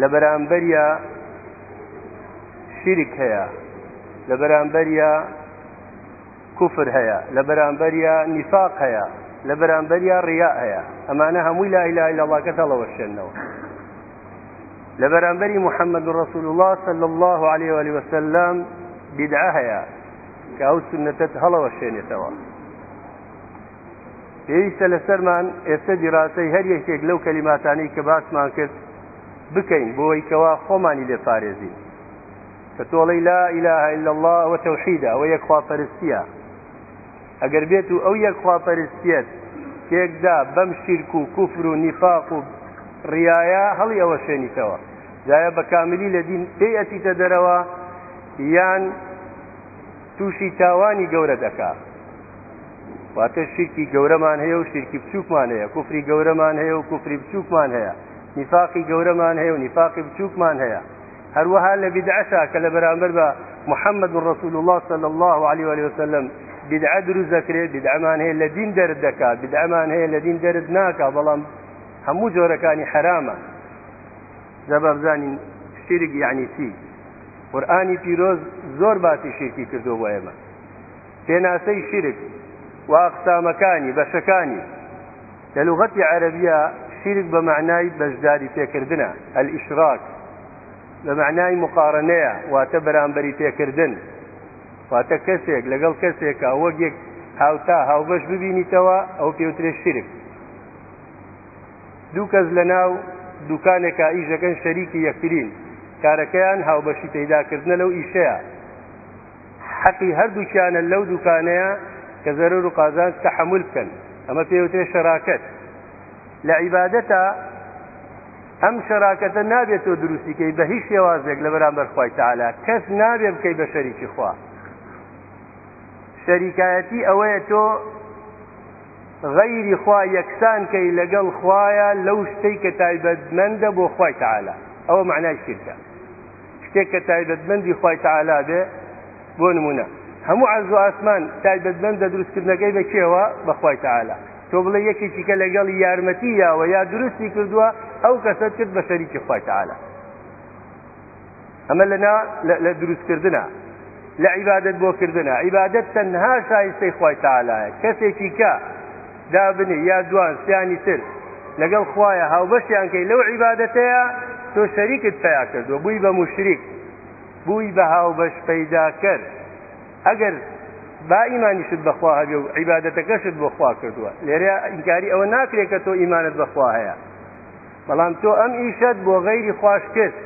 لە بەرامبەریا شیرک هەیە لە بەرامبەریا کوفر هەیە لە بەرامبەریا نیفاق هەیە لە بەرامبەریا ڕیا هەیە ئەمانە هەمووی لا ئیلا الا الله کە تەڵەوەشێنەوە لە بەرامبەری محەممەد ڕسول الله صلی الله عليه وآله وسلم بدعە هەیە کە ئەو سنەتەت هەڵەوەشێنێتەوە پێویستە لەسەرمان ئێستە دیراسەی هەر یەکێک لەو کەلیماتانەی کە باسمان کرد بکەین بۆی کەوا خۆمانی لێ پارێزین کە تۆڵەی لا إله إلا الله و تەوحیدە ئەوە یەک خواپەرستیە ئەگەر بێت و ئەو یەک خواپەرستیت تێکدا بەم شیرک و کوفر و نیفاق و ڕایە هەڵی ئەوە شوێنیتەوە جایە بە کاملی لە دین پێی ئەچیتە دەرەوە یان تووشی تاوانی گەورە دەکات واتە شیرکی گەورەمان هەیە و شیرکی بچووکمان هەیە کوفری گەورەمان هەیە و کوفری بچووکمان هەیە نیفاقی گەورەمان هەیە و نیفاقی بچووکمان هەیە هەروەها لە بدعشا کە لە بەرامبەر بە محەممەد و ڕسول الله صلى الله عليه وآله وسلم بدعە دروست دەکرێت بدعمان هەیە لە دین دەرد دەکات بدعمان هەیە لە دین دەرد ناکە بەڵام هەموو جۆرەکانی حرامە زەبە بزانین شیرک یعنی چی قورآانی پیرۆز زۆر باسی شیرکی کردو بۆ ئێمە پێناسەی شیرک و ئەقسامەکانی، بەشەکانی، لە لوغەتی عەرەبییە شیرک بە مەعنای بەشداری پێکردنە، الاشراک، بە مەعنای مقارنەیە واتە بەرامبەری پێکردن، واتە کەسێک لەگەڵ کەسێکا وەک یەک هاوتا هاوبەش ببینیتەوە ئەوە پێوترێ شیرک. دوو کەس لەناو دوکانێکا ئیش دەکەن شەریکی یەکترین، کارەکەیان هاوبەشی پەیداکردنە لەو ئیشەیە، حەقی هەردووکیانە لەو دوکانەیە کە زەرەر و قازانج تەحمل بکەن ئەمە پێوترێ شەراکەت لە عیبادەتە ئەم شەراکەتە نابێت تۆ دروستیکەی بە هیچ شێوازێک لە بەرامبەر خی تعالا کەس نابێ بکەی بە شەریکی خوا شەریکایەتی ئەوەیە تۆ غەیری خوا یەکسان کەی لەگەڵ خوایە لەو شتەی کە تایبەتمەندە بۆ خی تعالا ئەوە معنای شرکە شتێک کە تایبەتمەندی خوای تەعالا بێ بۆ نمونە هەموو عەرز و ئاسمان تایبەتمەندە دروستکردنەکەی بە کێوە بەخوای تەعالا تۆ بڵێ یەکێکی کە لەگەڵی یارمەتی یاوە یا دروستی کردووە ئەو کەسەت کرد بە شەریکی خوای تەعالا ئەمە لەنا لە دروستکردە لە عیبادت بۆ کردنە عیبادت تەنها شایستەی خوای تەعالایە کەسێکی کە دابنێ یا دوان سیانی تر لەگەڵ خوایە هاوبەشیان کەی لەو عیبادەتەیە تۆ شەریکت پیا کردووە بووی بە مشریک بووی بە هاوبەش پەیداکەر ئەگەر با ئیمانیشت بەخوا هەبێ و عیباەتەکەشت بۆ خوا کردووە لێرە ئینکاری ئەوە ناکرێت کە تۆ ئیمانت بەخوا هەیە بەڵام تۆ ئەم ئیشت بۆ غەیری خوش کرد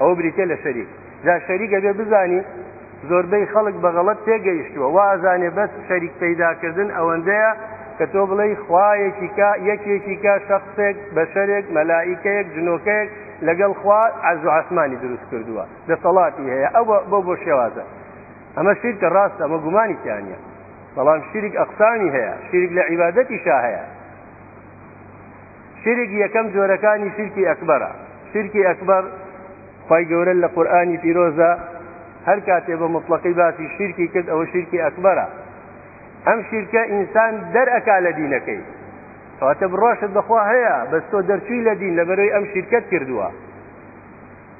ئەوە بریتیە لە شەریک جا شەریک ئەبێ بزانی زۆربەی خەڵک بەغەڵت تێگەیشتووە وازانێ بەس شەریک پەیداکردن ئەوەندەیە کە تۆ بڵێی خوایەکیکە یەکێکیکە شخصێک بەشەرێک مەلایکەیەک جنۆکەیەک لەگەڵ خوا عز و عسمانی دروست کردووە دەسەڵاتی هەیە ئەو بۆ بۆ شێوازە ئەمە شیرکە ڕاست ئەمە گومانی تیانە بەڵام شیرک ئەقسامی هەیە شیرک لە عیبادەتیشا هەیە شرک یەکەم جۆرەکانی شرکی ئەکبەرە شرکی ئەکبەر خی گەورە لە قورآانی پیرۆزە هەر کاتێ بە مطلقی باسی شیرکی کرد ئەوە شیرکی ئەکبەرە ئەم شیرکە ئینسان دەرئەکا لە دینەکەی کەواتە بڕاشت بەخوا هەیە بەس تۆ دەرچووی لە دین لەبەرەوەی ئەم شیرکەت کردووە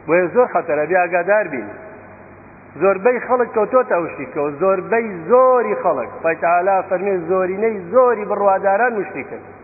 بۆیە زۆر خەتەرە بێ ئاگادار بین زۆربەی خەڵک کەوتۆتە ئەو شیرکەوە زۆربەی زۆری خەڵک پایتەعالا فەرمێ زۆرینەی زۆری بڕواداران مشتیکن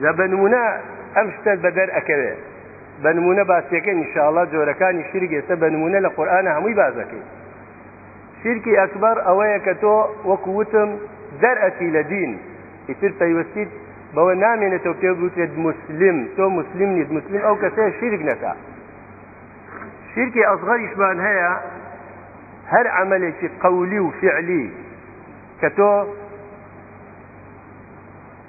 جا بە نمونە ئەم شتە بەدەر ئەکەوێ بە نمونە باسیەکە نیشاءڵە جۆرەکانی شیرک ئێستا بە نمونە لە قورآانە هەمووی بازەکەی شیرکی ئەکبەر ئەوەیە کە تۆ وەکو وتم دەرئەچی لە دین ئیتر پەیوەستیت بەوە نامێنێتەوە پێ بوتێت مسلم تۆ مسلم نیت مسلم ئەو کەسەیە شیرک نەکە شیرکی ئەزغەریشمان هەیە هەر عملێکی قولی و فعلی کە تۆ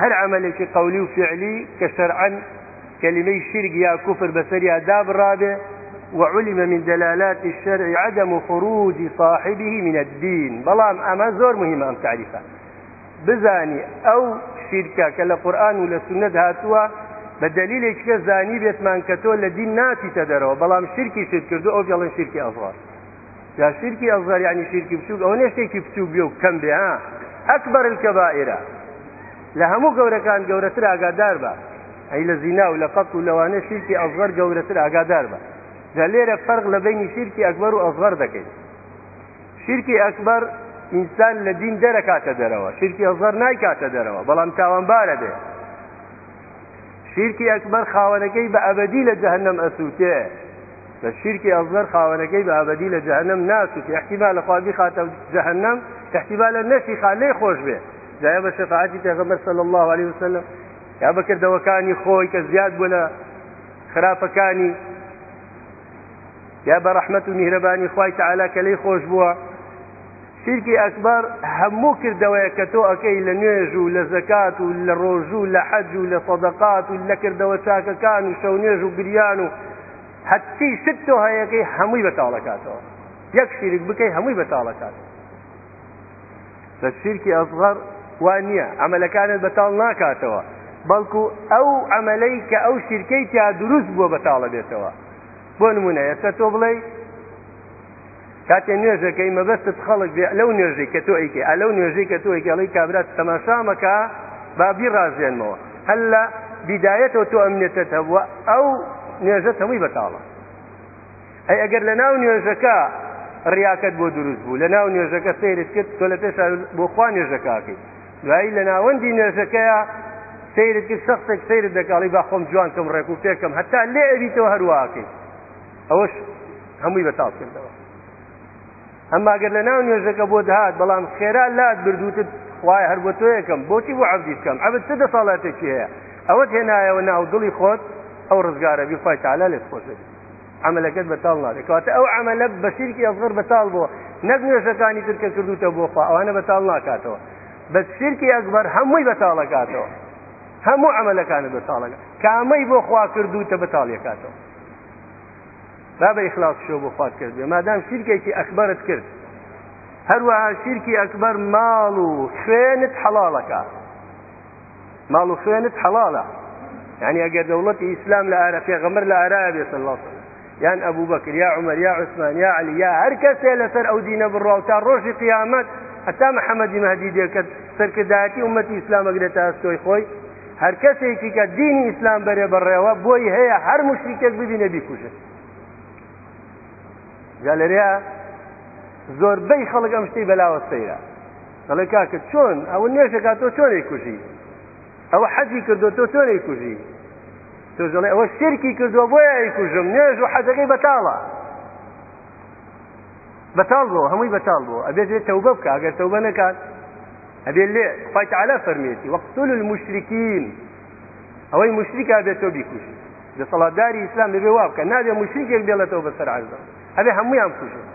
هەر عەمەلێکی قەولی و فیعلی کە شەرعەن کەلیمەی شیرک یا کوفر بەسەریا دابڕابێ وعلم من دلالات الشرع عدم خروج صاحبه من الدين بەڵام ئەمە زۆر مهمە ئەم تعریفە بزانی ئەو شیرکە کە لە قورآن و لە سنت هاتووە بە دلیلێک کە زانی بێتمان کە تۆ لە دین ناچیتە دەرەوە بەڵام شیرکی شت کردو ئەو جەڵن شیرکی ئەزڕاست جا شیرکی ئەزغەر یعنی شیرکی بچووک ئەوە نیە شتێکی بچووک بێ و کەم بێ ها ئەکبەر الکەبائرە لە هەموو گەورەکان گەورەتر ئاگادار بە ئەی لە زینا و لە قەت و لەوانە شیرکی ئەزغەر گەورەتر ئاگادار بە جا لێرە فەرق لە بینی شیرکی ئەکبەر و ئەزغەر دەکەین شیرکی ئەکبەر ئینسان لە دین دەرەکاتە دەرەوە شیرکی ئەزغەر نایکاتە دەرەوە بەڵام تاوانبارە بێ شیرکی ئەکبەر خاوەنەکەی بە ئەبدی لە جەهنم ئەسووتێ بە شیرکی ئەزغەر خاوەنەکەی بە ئابەدی لە جەهەنەم ناچووتی احتیمالە خوا بیخاتە جەهەنەم احتیمالە نەشیخا لێ خۆش بێ جایە بە شەفاعەتی پێغەمبەر صلی الله عليه وسلم یا بەکردەوەکانی خۆی کە زیاد بوو لە خراپەکانی یا بە ڕەحمەت و میهرەبانی خوای تعالی کە لێی خۆش بووە شیرکی ئەکبەر هەموو کردەوەیە کە تۆ ئەکەی لە نوێژ و لە زەکات و لە ڕۆژوو لە حەج و لە سەدەقات و لە کردەوە چاکەکان و شەو نوێژ و گریان و هەچی شت تۆ هەیەکەی هەمووی بەتاڵەکاتەوە یەک شیرک بکەی هەمووی بەتاڵەکات لە شیرکی ئەزغەر وا نییە ئەمەلەکانت بەتاڵ ناکاتەوە بەڵکو ئەو ئەمەلەی کە ئەو شیرکەی تیا دروست بووە بەتاڵە بێتەوە بۆ نمونە ئێستا تۆ بڵێ کاتێ نوێژەکەی مەبەستت خەڵک بێ لەو نوێژەی کە تۆ ئەیکەی ئە لەو نوێژەی کە تۆ ئەڵی کابرات تەماشامەکە با بیڕازێنمەوە هەل لە بیدایەتەوە تۆ ئەمنێتت هەبووە ئەو نوێژە هەمووی بەتاڵە ئەی ئەگەر لە ناو نوێژەکە ڕیاکەت بۆ دروست بوو لە ناو نوێژەکە سیرت کرد تۆ لە پێش بۆ خوا نوێژەکەکەی دوایی لە ناوەندی نوێژەکەیە سیرت کرد شخصێک سیرت دەکڵی با خۆم جوان کەم ڕێک و پێکەم هەتا لێ ئەویتەوە هەروواکەی ئەوەش هەمووی بەتاڵ کردەوە ئەمما گەر لە ناو نوێژەکە بۆ دەهات بەڵام خێرا لات بردوتت خوای هەر بۆ تۆیەکەم بۆچی بۆ عبدی بکەم عبد چ دەساڵاتێکی هەیە ئەوەت هێنایەوە ناو دڵی خۆت ئەو ڕزگارە بی خی تعالا لێت خۆشێت عملەکەت بەتاڵ نابێت کاتە ئەو عملە بە شیرکی ئەزغر بەتاڵ بۆ نەک نوێژەکانی ترکە کردوتە بۆ خوا ئەوانە بەتاڵ ناکاتەوە بە شیرکی ئەکبەر هەمووی بەتاڵەکاتەوە هەموو عملەکانە بەتاڵەکە کامەی بۆ خوا کردوتە بەتاڵیەکاتەوە با بە ئیخلاص شو بۆ خوات کرد بێ مادام شیرکێکی ئەکبەرت کرد هەروەها شیرکی ئەکبەر ماڵ و خوێنت حەڵاڵەکە ماڵ و خوێنت حەڵاڵە یعنی ئەگەر دەوڵەتی ئیسلام لە ئارە پێغەمەر لە ئارایە بێ صلی الله یان ئەبوو بەکر یا عمر یا عوسمان یا علی یا هەر کەسێ لەسەر ئەو دینە بڕاو تا ڕۆژی قیامەت هەتا محەممەدی مەدی دێکرد سەرکردایەتی ومەتی ئیسلامەگرێتە ئەستۆی خۆی هەر کەسێکی کە دینی ئیسلام بەرێ بەڕێوە بۆی هەیە هەر مشریکێک ببینە بیکوژێت گالەریا زۆربەی خەڵک ئەم شتەی بەلاوە سەیرە دەڵێ کاکە چۆن ئەوە نوێژەکە تۆ چۆنێک کوژی ئەوە حەجی کردو تۆ چۆنێک کوژی تۆ دەڵێ ئەوە شرکی کردووە بۆیە ئەی کوژم نوێژ و حەجەکەی بەتاڵە بەتاڵ بۆ هەمووی بەتاڵ بۆ ئەبێت لێ تەوبە بکە ئەگەر تەوبە نەکات ئەبێت لێ خوای تعالی فەرمێتی وەقتول المشرکین ئەوەی مشریکا بێت تۆ بیکوژ دەسەڵاتداری ئیسلام دەبێ وا بکە نابێ مشریکێک بێڵێتەوە بەسەر عەرزەوە ئەبێ هەمویان کوژن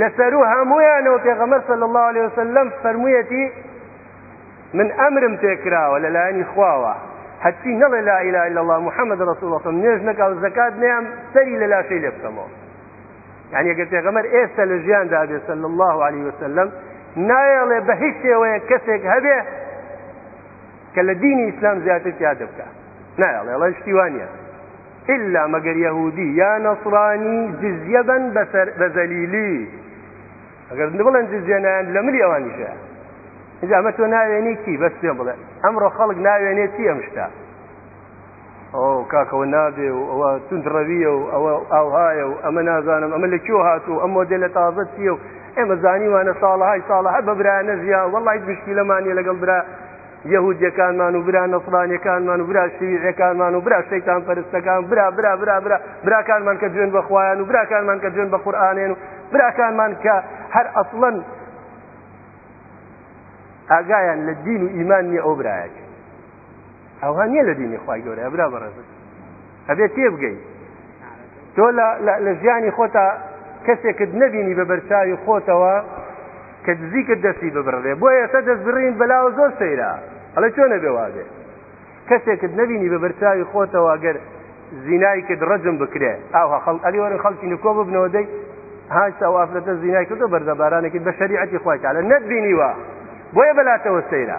لەسەر و هەمویانەوە پێغەمبەر صلی الله عليه وسلم فەرموویەتی من ئەمرم پێکراوە لەلایەنی خواوە هەچی نەڵێ لا إله إلا الله محمد رسول الله نوێژ نەکاو زەکات نیان سەری لە لاشەی لێ بکەمەوە یعنی ئەگەر پێغەمەر ئێستا لە ژیاندا بێ سەل الله عليه وسلم نایەڵێ بە هیچ شێوەیە کەسێک هەبێ کە لە دینی ئیسلام زیاتر پیادە بکە نایڵێ ئەڵێ شتیوانە إلا مەگەر یهودی یا نەسرانی جزیەبن بەسەر بەزەلیلی ئەگەر بڵێن جزیێنیان لە ملی ئەوانیشە ئەمە تۆ ناوێنی چی بەس پێم بڵێ ئەمڕۆ خەڵک ناوێنێ چی ئەم شتا ئۆ کاکە ئەوە نابێ و ئەوە توندڕەویە و ئەوە ئاوهایە و ئەمە نازانم ئەمە لە کیۆ هات و ئەم مۆدلە تازە چیە و ئێمە زانیوانە ساڵهای ساڵە هەر بە برایانە ژیا وەڵی گشتی لەمانە لەگەڵ برا یهودیەکانمان و برا نەسڵانیەکانمان و برا شویعەکانمان و برا شەیتان پەرستەکان برا برا برا برا براکانمان کە جوێن بەخوایان و براکانمان کە جوێن بە قورآانێن و براکانمان کە هەر ئەسڵەن ئاگایان لە دین و ئیمان نیە ئەو برایەکە ئەوها نییە لە دینی خی گەورە برا بەڕێزم ئەبێت تێبگەی تۆ لە ژیانی خۆتا کەسێکت نەبینی بە بەرچاوی خۆتەوە کە دزیکە دەستی ببڕێ بۆ ئێستا دەست بڕین بەلاوە زۆر سەیرا ئەڵێ چۆنە بێ واگێ کەسێکت نەبینی بە بەرچاوی خۆتەوە گەر زینای کرد ڕەجم بکرێ ئاها خەڵ ئەلی وەرە خەڵکی نکۆ ببنەوە دەی هاشتا و ئافرەتە زینای کردو بەردەبارانێکی بە شەریعەتی خۆی تاالە نەبینیوە بۆیە بەلاتەوە سەیرە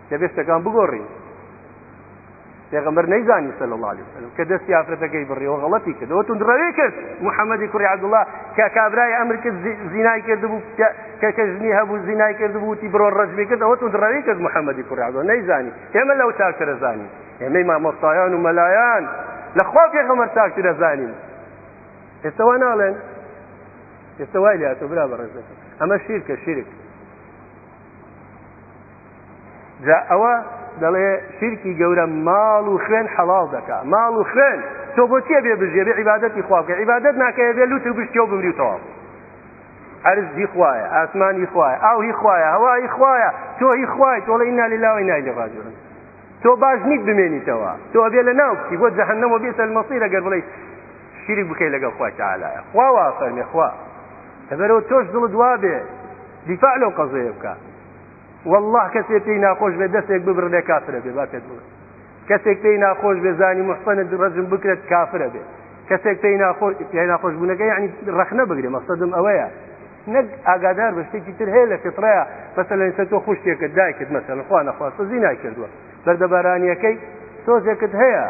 دەبێ شتەکان بگۆڕین پێغمبەر نەیزانی سەل الله عليه وسلم کە دەستی ئافرەتەکەی بڕیەوە غڵەتی کردەوە تون ڕەوێ کرد محەممەدی کوڕی عبدوڵا کە کابرای ئەمر کرد زینای کرد بوو کە کە ژنی هەبوو زینای کرد بووتی بڕۆ ڕەجمی کرد ئەوە تون ڕەوی کرد محەممەدی کوڕی عبدوڵا نەیزانی ئێمە لەو چاکترە زانین ئێمەی مامۆستایان و مەلایان لەخوا پێغمبەر چاکترە زانین ئێستەوا ناڵێن ئێستە وای لاتۆ برا بەڕێزەکە ئەمە شیرکە شیرک جا ئەوە دەڵێ شیرکی گەورە ماڵ و خوێن حەڵاڵ دەکا ماڵ و خوێن تۆ بۆچیە بێ بژێ بێ عیبادەتی خواکە عیبادەت ناکەێ بێ لوت و بشتێ و بمری و تەواو عرز هی خوایە ئاسمانی خوایە ئاو هی خوایە هەوا هی خوایە تۆ هی خوای تۆڵە ئینا لەلاوەی نایلە ڕاجورن تۆ باش نیت بمێنیتەوە تۆ بێ لە ناو بچی بۆ جەهنەوە بێتە مەسیر ئەگەر بڵێ شیری بکەی لەگەڵ خوای تعالایە خوا وا فەرمێ خوا لەبەرەوە تۆش دڵت وا بێ دیفاع لەو قەزەیە بکە واللە کەسێ پێی ناخۆش بێ دەستێک ببرێ کافرە بێ با پێت بڵێ کەسێک پێی ناخۆش بێ زانی محسەنە ڕەجم بکرێت کافرە بێ کەسێک پێی ناخۆش پێی ناخۆش بوونەکە یعنی ڕەخنە بگرێ مەسەدم ئەوەیە نەک ئاگادار بە شتێکی تر هەیە لە فطرەیە بەسە لە ئستا تۆ خوشتێکت دایکت مەسەن خوا نەخواستە زینای کردووە بەردەبارانیەکەی سۆزێکت هەیە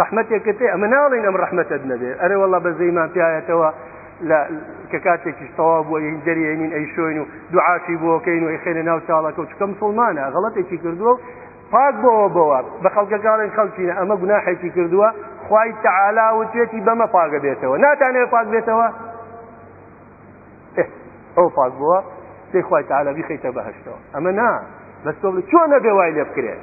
ڕەحمەتێکەکەی ئەمە ناڵین ئەم ڕەحمەتت نەبێت ئەرێ وەڵا بەزەیمان پیاەتەوە لە کە کاتێکیش تەوا بووە یین دەریێنین ئەی شوین و دوعاشی بۆکەین و خێنە ناو چاڵەکە و چکە مسلمانە غڵەتێکی کردووە و پاک بەوە بەوە بە خەڵکەکانن خەڵکینە ئەمە گوناحێکی کردووە خی تەعالا و توێتی بەمە پاگە بێتەوە ناتانەوە پاک بێتەوە ئەو پاک بووە سێ خی تەعالا بیخیتە بەهشتەوە ئەمە نا بەستۆ چۆن نەبێ وای لێ بکرێت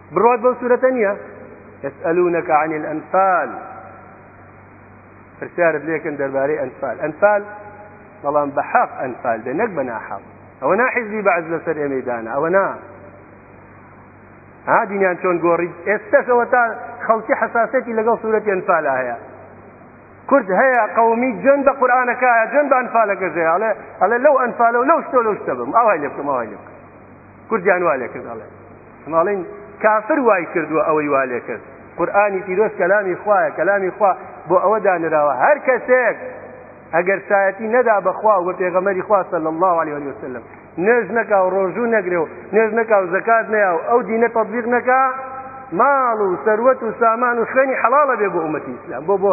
بڕوات بەو سورەتە نییە يسألونك عن الأنفال پرسیارت لێکن دەربارەی ئەنفال ئەنفال بەڵام بە حەق ئەنفال بێ نەک بە ناحەق ئەوە ناحیزی بەعز لەسەر ئێمەدانە ئەوە نا ها دینیان چۆن گۆڕی ئێستەشەوە تا خەڵکی حساسەتی لەگەڵ سوورەتی ئەنفال هەیە کورد هەیە قومی جن بە قورآانەکەە جن بە ئەنفالەکەژێ ئەڵێ ئەڵێ لەو ئەنفالە و لەو شتۆ لەو شتە بم ئەوای لێ بکەم ئەوای لێ بکەم کوردیان وا لێ کرد ئەڵێ ماڵین کافر وای کردووە ئەوەی وا لێ کرد قورآانی پیرۆز کەلامی خوایە کەلامی خوا بۆ ئەوە دانراوە هەر کەسێک ئەگەر سایەتی نەدا بەخوا و پێغەمەری خوا صلی الله عليه وسلم نوێژ نەکا و ڕۆژوو نەگرێ و نوێژ نەکا و زکات نیا و ئەو دینە تطبیق نەکا ماڵ و سەروەت و سامان و خوێنی حەڵاڵە بێ بۆ ئومەتی ئیسلام بۆ بۆ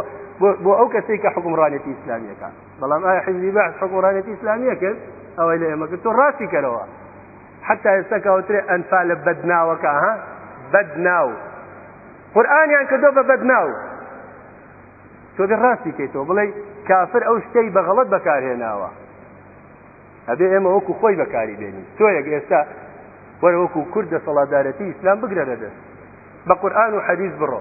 بۆ ئەو کەسێک کە حکومڕانێتی ئیسلامیەکان بەڵام ئایا حیزبی بەعس حکوڕانێتی ئیسلامیە کرد ئەوەی لە ئێمە کرد تۆ ڕاستی کەرەوە حتا ئێستا کاوترێ ئەنفا لە بەدناوەکە ها بەدناو قورآانیان کردو بە بەدناو تۆ بێ ڕاستی کەیتەوە بڵێ کافر ئەو شتەی بەغڵت بەکارهێناوە ئەبێ ئێمە وەکو خۆی بەکاری بێنین تۆ یەک ئێستا وەرە وەکو کورد دەسەڵاتدارەتی ئیسلام بگرە دەدەست بە قورآان و حەریز بڕۆ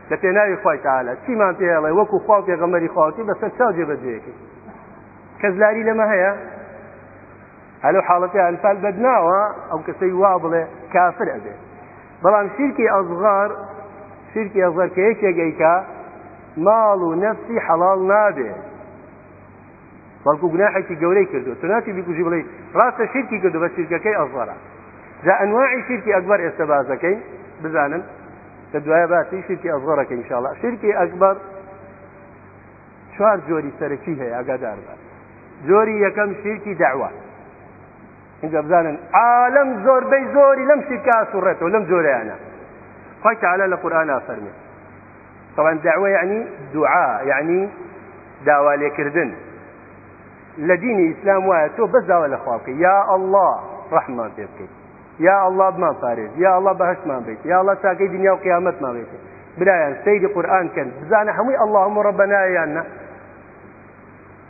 لە پێناوی خوای تەعالا چیمان پێ ئەڵێ وەکو خوا و پێغەمبەری خواوەتی بەسەر چاو جێبەجێیەکەی کەس لاری لەمە هەیە هەلو حاڵەتی ئەنفال بەدناوە ئەو کەسەی وا بڵێ کافر ئەبێ بەڵام شیرکی ئەزغار شیرکی ئەزغار کە یەکێک ئەیکا ماڵ و نەفسی حەڵاڵ نابێ بەڵکو گوناحێکی گەورەی کردو تو ناچی بیکوژی بڵێ ڕاستە شیرکی کردو بە شیرکەکەی ئەزڕە جا ئەنواعی شیرکی ئەکبەر ئێستا بازەکەی بزانن لە دوایە باسی شیرکی ئەزڕەکە انشاءڵە شیرکی ئەکبەر چوار جۆری سەرەکی هەیە ئەگادار بە جۆری یەکەم شیرکی داوا اینجا بزانن عالم زۆربەی زۆری لەم شیرکە ئاسوڕێتەوە لەم جۆریانە خۆی تعالی لە قورآن ئافەرمێت طبعا دعوە یعنی دوعا یعنی داوا لێکردن لە دینی ئیسلام وایە تۆ بەس داوا لە خوا بکەی یا الله ڕحمان پێ بکەیت یا الله بمان پارێز یا الله بەهشتمان بیت یا الله چاکەی دنیا و قیامەتمان بیت برایان سەیری قورآن کەن بزانە هەمووی اللهم ربنا یان نه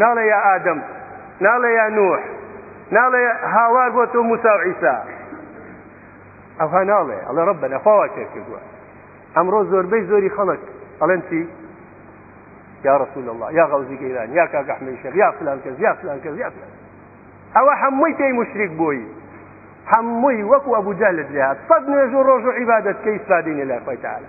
ناڵێ یا ئادەم ناڵێ یا نوح ناڵێ هاوار بۆ تۆ موسا و عیسا ئەوها ناڵێ ئەڵێ ڕب بەە خواوا تێ کردووە ئەمڕۆ زۆربەی زۆری خەڵک ئەڵێن چی یا رسول الله یا غەوزی گەیران یا کاک ئەحمەی شەر یا فلان کەس یا فلان کەس یا فلان ئەوە هەمووی پێی مشریک بووی هەمووی وەکو ئەبوو جالت لێ هات سەد نوێژ و ڕۆژ و عیبادەت کە ئیسفادینە لای خۆی تعالی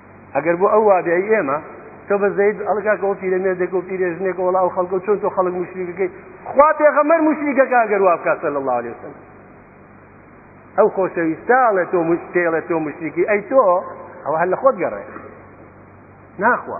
ئەگەر بۆ ئەو وابێ ئێمە تۆ بە زەید ئەڵە کاکە ئەو پیرەمێردێک و پیرێژنێک وڵا ئەو خەڵکە و چۆن تۆ خەڵک مشریکەکەی خوا پێغەمەر مشریکەکە ئەگەر وا بکات صلی الله عليه وسلم ئەو خۆشەویستاڵێ تۆ مشتێڵێ تۆ مشریکی ئەی تۆ ئەوە هەر لە خۆت گەڕێ ناخوا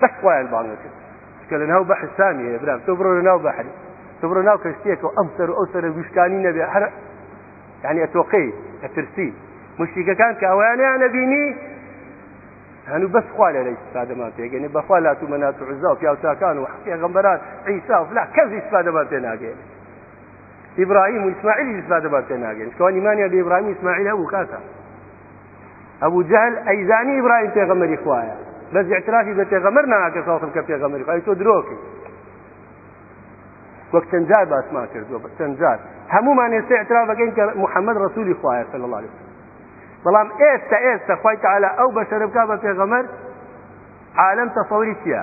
بەس خۆیان بانگە کرد چکە لە ناو بەحر سامی هەیە برام تۆ بڕۆ لە ناو بەحر تۆ بڕۆ ناو کەشتێکەوە ئەم سەر و ئەو سەرە گوشکانی نەبێ هەر یعنی ئەتۆقەی ئەترسی مشتیکەکان کە ئەویانیان نەبینی هەنوو بەس خوا لە لەی سادەمان پێگەنی بەخوا لات و مەنات و عزا و پیاوچکان و پێغمبەران عیسا و فلا کەس ئیسفادەمان پێ ناگەێن ئیبراهیم و ئیسماعیل ئیسفادەمان پێ ناگەن شکوان ایمانیان لە ئیبراهیم ئیسماعیل هەبوو کاتە ابو جهل ئەیزانی ابراهیم پێغەمەری خوایە بەس اعترافی بە پێغەمەر ناکە ساڵتم کە پێغەمەری خوای تۆ درۆکەی وەک چەند جار باسمان کردووە بە چەند جار هەمومان ئێستا اعتراف بەکەین کە محمد رسولی خوایە صلی الله عليه بەڵام ئێستا ئێستا خوای تعالی ئەو بەشەرە بکا بە پێغەمەر عالم تەصوری چییە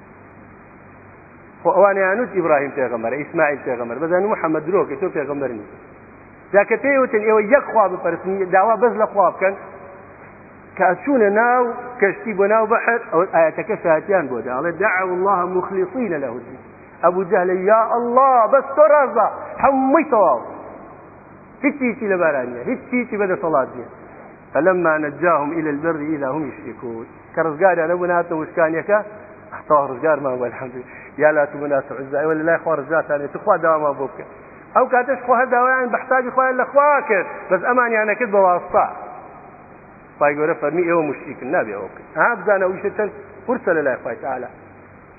خۆ ئەوانە یانوت ئیبراهیم پێغەمەر ئیسماعیل پێغەمەر بەزانانی محەممەد درۆکە تۆ پێغەمەر نیت جاکە پێیوتن ئێوە یەک خوا بپەرستنی داوا بەس لە خوا بکەن کە چوونە ناو کەشتی بۆ ناو بەحر ئەو ئاەتەکە شاتیان بۆ داڵێ داع الله مخلیصی لە لەهودی ئەبوو جەهلە یا الله بەس تۆ ڕازە هەمووی تەواو هیچیی لە بارانە هیچیی بەدەسەڵات نیە فلما نجاهم إلى البر إذا هم يشركون کە ڕزگاریان نەبوو ناتە وشکانیەکە خوا ڕزگارمان بە الحمد یا لا تو منات عزا ئێوە لەلای خوا ڕزگارتانێت تو خوا داوامان بۆ بکە ئەو کاتەش خوا هەر داوایان بە حسابی خۆیان لە خوا کرد بەس ئەمانیان نەکرد بە واستا پای گەورە فەرمی ئێوە مشتیکن نابێ ئەوکە ها بزانە ویشە چەند قورسە لە لای خوای تعالی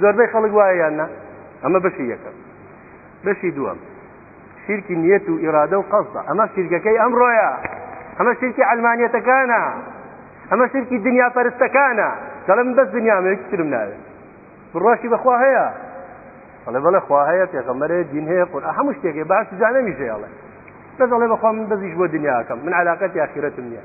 زۆربەی خەڵک وایە یان نا ئەمە بەشی یەکەم بەشی دووەم شیرکی نیەت و ئیرادە و قەزدا ئەمە شیرکەکەی ئەمڕۆیە ئەمە شیرکی ئەلمانیەتەکانە ئەمە شیرکی دنیا پەرستەکانە دەڵم بەس دنیا مێک ترم ناوێت بڕاشی بەخوا هەیە بەڵێ بەڵێ خوا هەیە پێغەمەرێ دین هەیە قور هەموو شتێکی باش جانەمیژێڵێ بەس دەڵێ بەخوا من بەزیش بۆ دنیاکەم من علااقەت یاخیرەتم نیە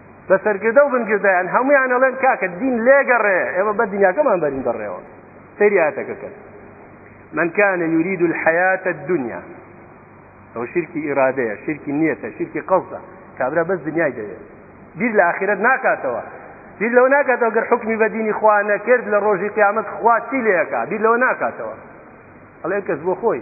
بە سەرگردە و بنگردیان هەمویان ئەڵێن کاکە دین لێگەڕێ ئێمە بە دنیاکەمان بەرین بەڕێەوە سریاتەکە کرد من كان يريد الحياة الدنيا ئەو شرکی ئیرادەیە شرکی نیەتە شرکی قەزدا کابرا بەس دنیای دەوێت بیر لە ئاخرەت ناکاتەوە بیر لەوە ناکاتەوە گەر حکمی بە دینی خوا نەکرد لە ڕۆژی قیامەت خوا چی لەکە بیر لەوە ناکاتەوە ئەڵێ کەس بۆ خۆی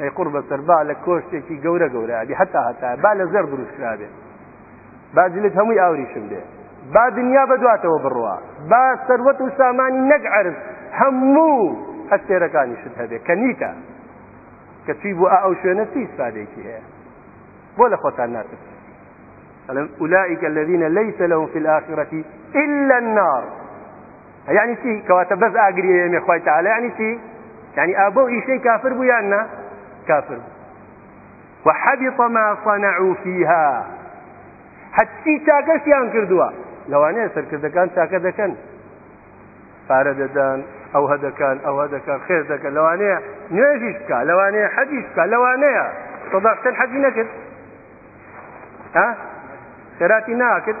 ئەی قوڕ بەسەر با لە کۆشتێکی گەورە گەورە بی هەتا هەتا با لە زەر دروست کرابێ با جلت هەمووی ئاوریشم بێ با دنیا بە دواتەوە بڕوا با سەروەت و سامانی نەک عرز هەموو ئەستێرەکانی شت هەبێ کە نیتە کە چی بوو ئەو شوێنە چی سادێکی هەیە بۆ لە خۆتان ناتر أولئك الذين ليس لهم في الآخرة إلا النار یعنی چی کەواتە بەس ئاگری ئێمێ خوای تعالی یعنی چی یعنی ئابە و ئیشەی کافر بوو یان نا کافر بوو وحبط ما صنعوا فيها هەچی چاکەشیان کردووە لەوانەیە سەرکردەکان چاکە دەکەن پارە دەدەن ئەو هەدەکان ئەو هەدەکان خێز دەکەن لەوانەیە نوێژیش بکە لەوانەیە حەجیش بکە لەوانەیە سەداقتن حەجی نەکرد ها خێراتی ناکرد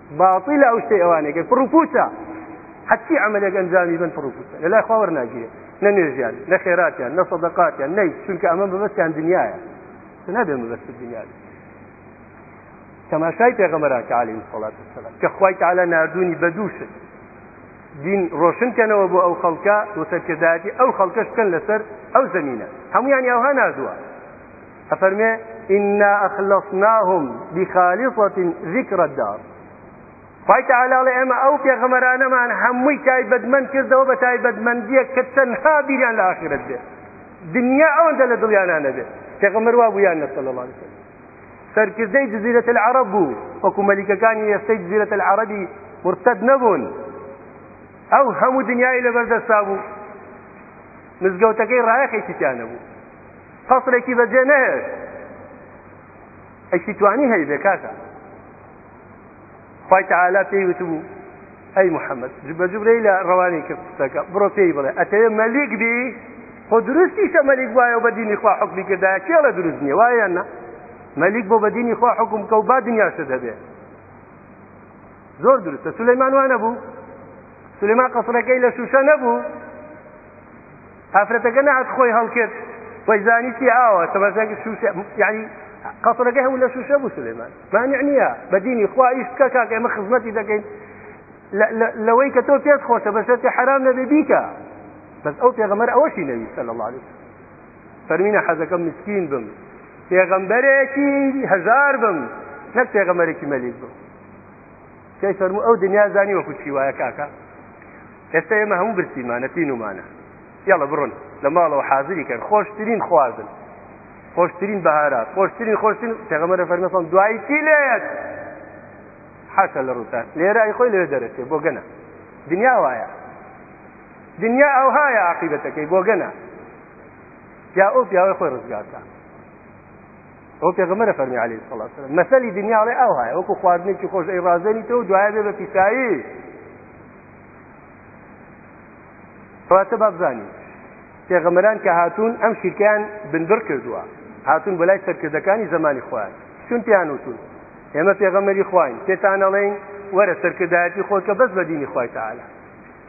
باطلە ئەو شتەی ئەوانەی کرد پڕوپوچە هەرچی عملێک ئەنجامی بن پڕوپوچە لە لای خوا وەرناگیرێ نە نوێژیان نە خێراتیان نە سەدەقاتیان نەی چونکە ئەمە بەبەستیان دنیاە نابێ مەبەست دنیا تەماشای پێغەمەران کە علی سەڵات سلام کە خوای تعالا نردونی بە دووشت دین ڕۆشنکەنەوە بۆ ئەو خەڵکە و سەرکردایەتی ئەو خەڵکەش بکەن لەسەر ئەو زمینە هەمویان یاها نردووە ئەفەرمێ ئینا ئەخلەسناهم بخالصەت ذکر الدار خوای تعالی ڵێ ئێمە ئەو پێغەمەرانەمان هەمووی تایبەتمەند کردەوە بە تایبەتمەندیەک کە تەنها بیریان لە ئاخرەت بێت دنیا ئەوەندە لە دڵیانە نەبێت پێغەمەر وا بوویان نەسەڵ الله عليه وسلم سەرکردەی جزیرة العرب بوو وەکو مەلیکەکانی ئێستەی جزیرة العربی مرتد نەبوون ئەو هەموو دنیای لەبەردەستا بوو مزگەوتەکەی ڕایەخێکی تیانە بوو قەسرێکی بەجێ نەهێشت ئەشی توانی هەی بێ کاکە خی تعالا پێی وتبوو ئەی محەممەد بە جوبرەی لە ڕەوانی کرد قسەکە بڕۆ پێی بڵێ ئەتەوێ مەلیک بی خۆ درستی شە مەلیک وایە و بە دینی خوا حکمی کردایە کێ لە دروست نیە وایە نە مەلیک بۆ بە دینی خوا حکم کە و با دنیاشە دەبێ زۆر درستە سولەیمان وانە بوو سولەیمان قەسرەکەی لە شوشە نەبوو ئافرەتەکە نەهات خۆی هەڵکرد وەی زانی چی ئاوە تەبەزەگە شوشە یعنی قەسرەکە هەموو لە شوشە بوو سلێمان مانع نییە بە دینی خوا ئیش بکە کاک ئێمە خزمەتی دەکەین لەوەی کە تۆ پێت خۆشە بەشێتی حرام نەبێ بیکە بەس ئەو پێغەمەر ئەوەشی نەویستە لە الله عليه فەرمینە حەزەکەم مسکین بم پێغەمبەرێکی هەزار بم نەک پێغەمەرێکی مەلیک بم پێی فەرموو ئەو دنیا زانی وەکو چی وایە کاکە ئێستا ئێمە هەموو برسیمانە تینومانە یاڵە بڕۆن لە ماڵەوە حاضری کرد خۆشترین خواردن خۆشترین بەهارات خۆشترین خۆشترین پێغەمەرە فەرمەسان دوایی چی لێت حاشا لە ڕووتان لێرای خۆی لەوێ دەرەچێ بۆ گەنە دنیا وایە دنیا ئەوهایە عقیبەتەکەی بۆ گەنە یا ئەو پیاوەی خۆی ڕزگارکە ئەو پێغەمەرە فەرمی عەلەیهی سڵاو سەلام مەسەلی دنیا ئەڵێ ئەو هەیە وەکو خواردنێکی خۆش ئەی ڕازێنیتەوە و دوایە بێ بە پیسایی کەواتە با بزانین پێغەمەران کە هاتوون ئەم شیرکەیان بنبڕ کردووە هاتوون بە لای سەرکردەکانی زمانی خۆیان چون پێیان وتون ئێمە پێغەمەری خواین پێتان ئەڵێین وەرە سەرکردایەتی خۆکە بەس بە دینی خۆی تەعالا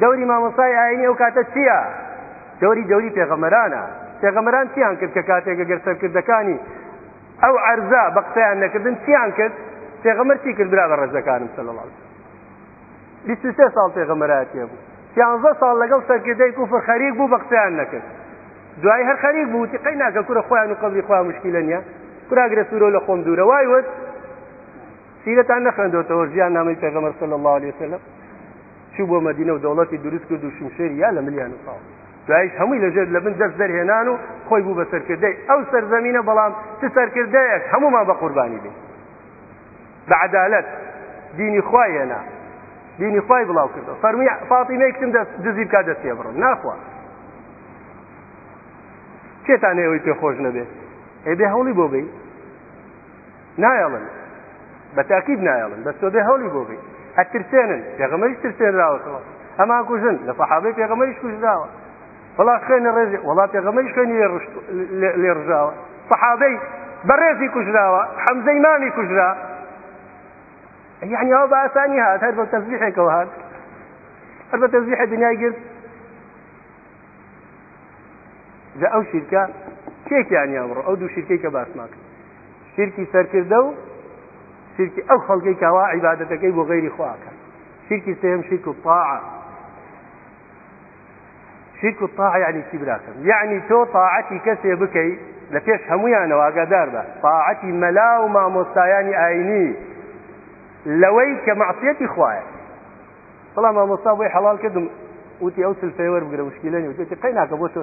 دەوری مامۆستای ئاینی ئەو کاتە چییە؟ دەوری دەوری پێغەمەرانە پێغەمەران چیان کرد کە کاتێک گەگەر سەرکردەکانی ئەو عەرزا بە قسەیان نەکردن چیان کرد پێغەمەر چی کرد برا بە ڕێزەکانم سەل الله بیست سێ ساڵ پێغەمەراتیە بوو سیانزە ساڵ لەگەڵ سەرکردەی کوفر خەریک بوو بە قسەیان نەکرد دوای هەر خەریک بوو تیقەی ناکە کورە خۆیان و قەبری خۆیان مشکیلە نییە کوراگرە سوورۆ لە خۆم دوورە وای وت سیرەتان نەخوێندۆتەوە ژیان نامی پێغەمەر سەل الله عليه وسلم چوو بۆ مەدینە و دەوڵەتی دروست کرد و شمشێری یا لە ملیان وساو دوایش هەمووی لەژێر لەبن دەست دەرهێنان و خۆی بوو بە سەرکردەی ئەو سەرزەمینە بەڵام چ سەرکردەیەک هەمومان بە قوربانی بین بە عەدالەت دینی خوای هێنا دینی خوای بڵاو کردەوە فەرمی فاتیمەی کتم دزی بکە دەستێ بڕن ناخوا کێتان ئێوەی پێ خۆش نەبێت ئەبێ هەوڵی بۆ بی نایەڵن بە تاکید نایەڵن بەس تۆ بێ هەوڵی بۆ بێ ئەترسێنن پێغەمەریش ترسێنراوەتەوە ئەما کوژن لە فەحابەی پێغەمەریش کوژراوە وڵا خوێنە ڕێزی وڵا پێغەمەریش خوێنی لێ ڕژاوە فەحابەی بەڕێزی کوژراوە حەمزەی مامی کوژرا یعنی ئەو بە ئاسانی هات هەر بە تەزیحێکەوە هات هەر بە تەزیح دنیای گرت جا ئەو شیرکە کێکیان یاوڕ ئەو دوو شیرکەی کە باسمان کرد شیرکی سەرکردە و شیرکی ئەو خەڵکی کەوا عیباەتەکەی بۆ غیری خواکە شیرکی سێم شیرک و تاعە شیرک و تاعە یعنی چی براکەم یعنی تۆ تاعەتی کەسێ بکەی لە پێش هەمویانەوە ئاگادار بە تاعەتی مەلا و مامۆستایانی ئاینی لەوەی کە معسیەتی خوایە بەڵام مامۆستا بۆی حەڵال کردم وتی ئەو سلفەیە وەربگرە مشکلە نیوتێتی قەی ناکە بۆ تۆ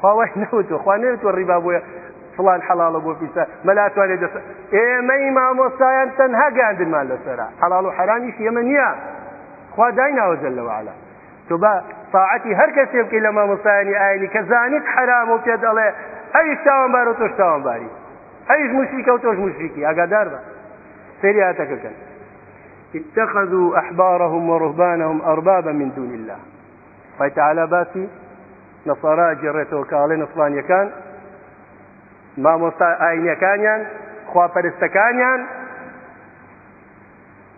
خوا وای نەوتوە خوا نەوتوە ڕیبا بۆیە فڵان حەڵاڵە بۆ پیسە مەلاتوانێت دەس ئێمەی مامۆستایان تەنها گاندنمان لەسرە حەڵاڵ و حرامیش ئێمە نییە خوا دایناوە جل لەوەعالا تۆ بە ساعەتی هەر کەسێ بکەی لە مامۆستایانی ئاینی کە زانیت حرام و پێ دەڵێ ئەویش تاوانبار و تۆش تاوانباری ئەویش مشریکە و تۆش مشریکی ئاگادار بە سری هاتەکەکەن اتخذوا أحبارهم ورهبانهم أربابا من دون الله فإتعالى باسي نەسارا ئەگێڕێتەوە کە ئاڵێ نەسڵانیەکان مامۆستا ئاینەکانیان خواپەرستەکانیان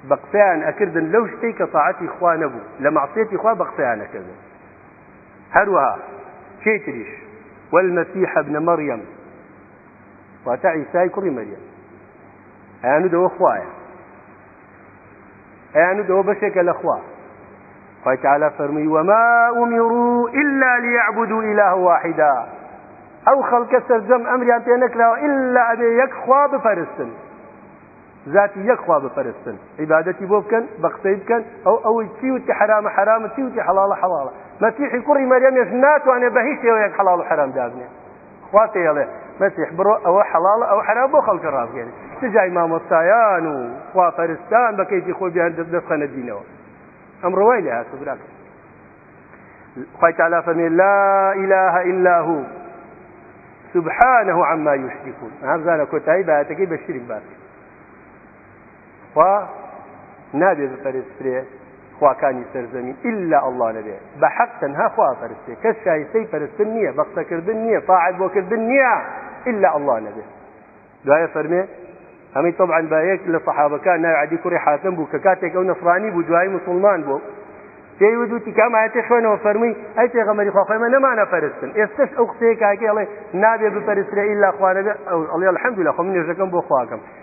بە قسەیان ئەکردن لەو شتەی کە تاعەتی خوا نەبوو لە مەعسیەتی خوا بە قسەیان ئەکردن هەروەها چی تریش والمسيح ابن مريم واتە عیسای کوڕی مەریەم ئەیان و دەوە خوایە ئەیانود ئەوە بەشێکە لە خوا خوای تعالی فەرمووی وەما ئومیڕوو ئللا لیعبدو ئیلاه واحدا ئەو خەڵکە سەرجەم ئەمریان پێ نەکراوە ئللا ئەبێ یەک خوا بپەرستن ذاتی یەک خوا بپەرستن عیبادەتی بۆ بکەن بە قسەی بکەن ئەو ئەوەی چی وتی حرامە حرامە چی وتی حەڵاڵە حەڵاڵە مەسیحی کوڕی مەریەمێش ناتوانێت بە هیچ شێوەیەک حەڵاڵ و حرام دابنێت خوا پێی ئەڵێ مەسیح بڕۆ ئەوە حەڵاڵە ئەو حەرام بۆ خەڵکە ڕابگەێنێ چ جای مامۆستایان و خواپەرستان بە کەیفی خۆ بیان دەستخەنە دینەوە ئەم ڕوای لێ هاتو براکە خی تعالا فەرمێ لا إله إلا هو سبحانه عما يشركون هەمزانە کۆتایی بایەتەکەی بە شرک باس خوا نابێ بپەرسترێ خواکانی سەرزەمین ئللا ئەڵڵا نەبێ بە حەق تەنها خوا پەرستێ کەس شایستەی پەرستن نییە بەقسەکردن نییە تاعەت بۆکردن نییە ئللا ئەڵڵا نەبێ دوایە فەرمێ ئەمەی طبعا بە یەک لە سەحابەکان ناوی عادی کوڕی حاتم بوو کە کاتێک ئەو نەفرانی بوو دوایی مسلمان بوو پێی ودو تیکام ئاەتی خوێنەوە فەرمووی ئەی پێغەمەری خۆخۆمە نەمانە پەرستن ئێستش ئەو قسەیەکاکەڵێ نابێ بپەرسترە ئیلا خوارەبێ ئەو ئەڵێ الحمدلله خۆ من نێژەکەم بۆ خواکەم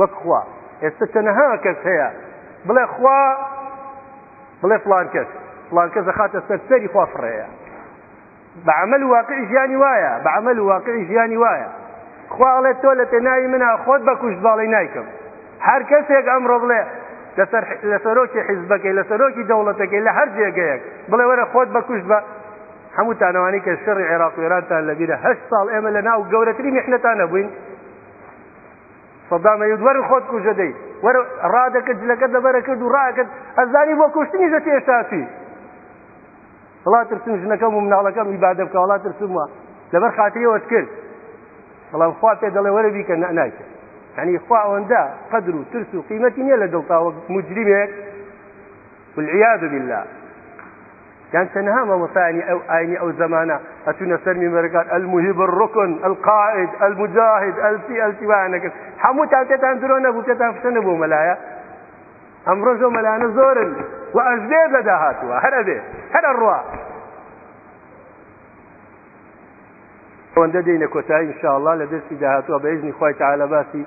وەک خوا ئێستا تەنەها کەس هەیە بڵێ خوا بڵێ فلان کەس فلان کەس دەخاتە سەر سەری خوا فڕەیە بەعمل واقعی ژیانی وایە بەعمل واقعی ژیانی وایە خواڵێت تۆ لە پێناوی منە خۆت بە کوشت باڵی نایکەم هەر کەسێک ئەمڕۆ بڵێ لە سەرۆکی حیزبەکەی لە سەرۆکی دەوڵەتەکەی لە هەر جێگەیەک بڵێ وەرە خۆت بە کوشت بە هەموو تانەوانی کە شەڕی عێراق و ئێرانتان لەبیرە هەشت ساڵ ئێمە لە ناو گەورەتری میحنەتان نەبووین صدام ئەیوت وەرە خۆت کوژە دەی وەرە ڕادەکە جلەکەت لەبەرە کرد و ڕاکرد ئەزانی بۆ کوشتنی ژەتی ئێشتاچی وڵا ترسم ژنەکەم و مناڵەکەم ئیبادە بکە وڵا ترسم وە لەبەر خاتریەوەت کرد بەڵام خوا پێ دەڵێ وەرە بیکە نایکرد ینی خوا ئەوەندە قەدر و ترس و قیمەتی نییە لە دڵتاوە مجرمێک والعیاذ باللە یان تەنها مامۆسایانی ئەو ئاینی ئەو زمانە ئەچوونە سەر میمەرەکان المهیب الرکن القائد المجاهد السی السی وانەکرد هەموو تاکەتان درۆ نەبوو کەتان فشە نەبوو مەلایە ئەمڕۆ زۆ مەلانە زۆرن و ئەژێ بەدا هاتووە هەر ئەبێ هەر ئەڕوا ئەوەندە دێنە کۆتایی انشاءالله لە دەستی داهاتوە بە ئیزنی خۆی تعالی باسی